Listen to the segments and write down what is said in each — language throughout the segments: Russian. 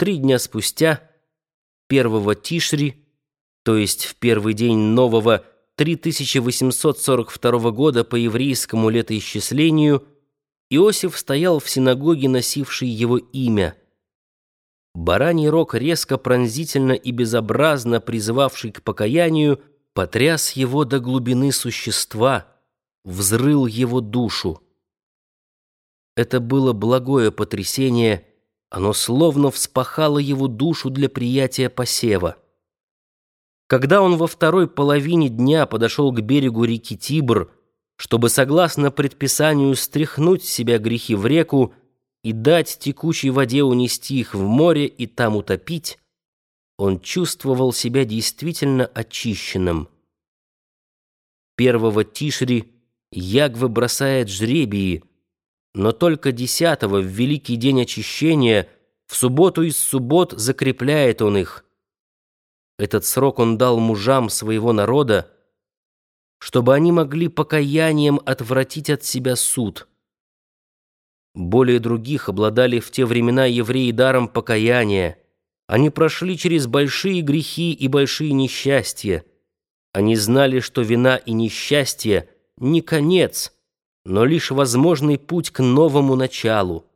Три дня спустя, первого Тишри, то есть в первый день нового 3842 года по еврейскому летоисчислению, Иосиф стоял в синагоге, носившей его имя. Бараний рог, резко, пронзительно и безобразно призывавший к покаянию, потряс его до глубины существа, взрыл его душу. Это было благое потрясение, оно словно вспахало его душу для приятия посева. Когда он во второй половине дня подошел к берегу реки Тибр, чтобы, согласно предписанию, стряхнуть с себя грехи в реку и дать текучей воде унести их в море и там утопить, он чувствовал себя действительно очищенным. Первого Тишри Ягвы бросает жребии — но только десятого в великий день очищения, в субботу из суббот закрепляет он их. Этот срок он дал мужам своего народа, чтобы они могли покаянием отвратить от себя суд. Более других обладали в те времена евреи даром покаяния. Они прошли через большие грехи и большие несчастья. Они знали, что вина и несчастье — не конец — но лишь возможный путь к новому началу.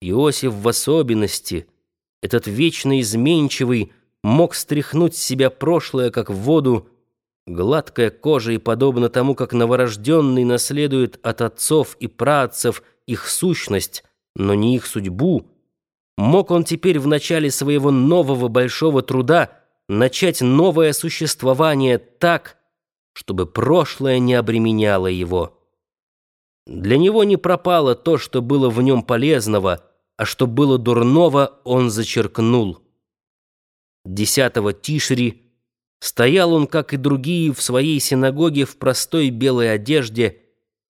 Иосиф в особенности, этот вечно изменчивый, мог стряхнуть с себя прошлое, как в воду, гладкая кожа и подобно тому, как новорожденный наследует от отцов и праотцев их сущность, но не их судьбу, мог он теперь в начале своего нового большого труда начать новое существование так, чтобы прошлое не обременяло его. Для него не пропало то, что было в нем полезного, а что было дурного, он зачеркнул. Десятого Тишри стоял он, как и другие, в своей синагоге в простой белой одежде,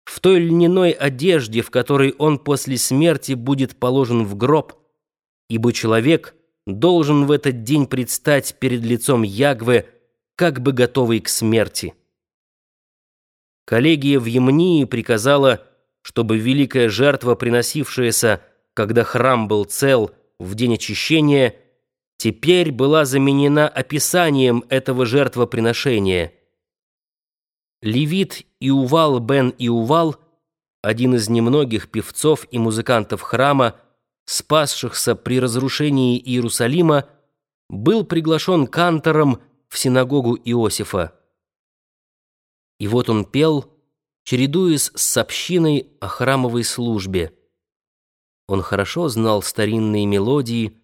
в той льняной одежде, в которой он после смерти будет положен в гроб, ибо человек должен в этот день предстать перед лицом Ягве, как бы готовый к смерти. Коллегия в Емнии приказала, чтобы великая жертва, приносившаяся, когда храм был цел, в день очищения, теперь была заменена описанием этого жертвоприношения. Левит Иувал бен Иувал, один из немногих певцов и музыкантов храма, спасшихся при разрушении Иерусалима, был приглашен кантором в синагогу Иосифа. И вот он пел, чередуясь с общиной о храмовой службе. Он хорошо знал старинные мелодии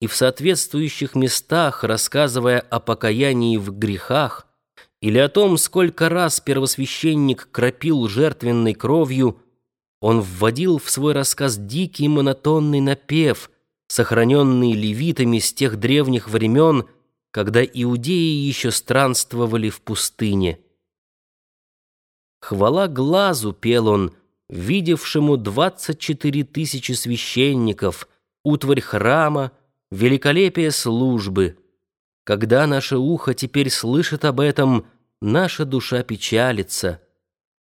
и в соответствующих местах, рассказывая о покаянии в грехах или о том, сколько раз первосвященник кропил жертвенной кровью, он вводил в свой рассказ дикий монотонный напев, сохраненный левитами с тех древних времен, когда иудеи еще странствовали в пустыне. Хвала глазу пел он, видевшему двадцать четыре тысячи священников, утварь храма, великолепие службы. Когда наше ухо теперь слышит об этом, наша душа печалится.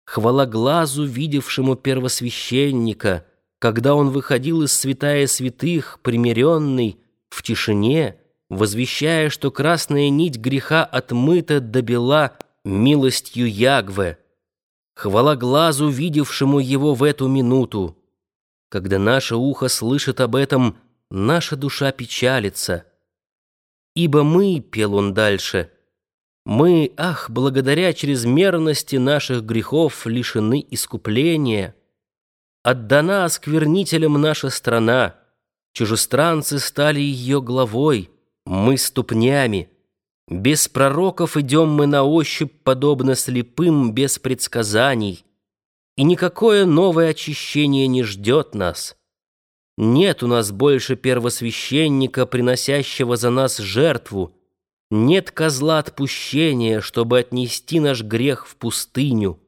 Хвала глазу, видевшему первосвященника, когда он выходил из святая святых, примиренный, в тишине, возвещая, что красная нить греха отмыта до бела милостью Ягве. Хвала глазу, видевшему его в эту минуту. Когда наше ухо слышит об этом, наша душа печалится. Ибо мы, пел он дальше, мы, ах, благодаря чрезмерности наших грехов лишены искупления. Отдана осквернителям наша страна, чужестранцы стали ее главой, мы ступнями. Без пророков идем мы на ощупь, подобно слепым, без предсказаний, и никакое новое очищение не ждет нас. Нет у нас больше первосвященника, приносящего за нас жертву, нет козла отпущения, чтобы отнести наш грех в пустыню.